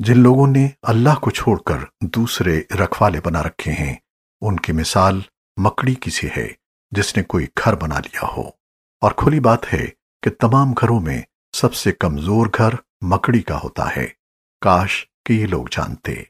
जिन लोगों ने अल्लाह को छोड़कर दूसरे रखवाले बना रखे हैं, उनकी मिसाल मकड़ी की सी है, जिसने कोई घर बना लिया हो। और खुली बात है कि तमाम घरों में सबसे कमज़ोर घर मकड़ी का होता है। काश कि ये लोग जानते।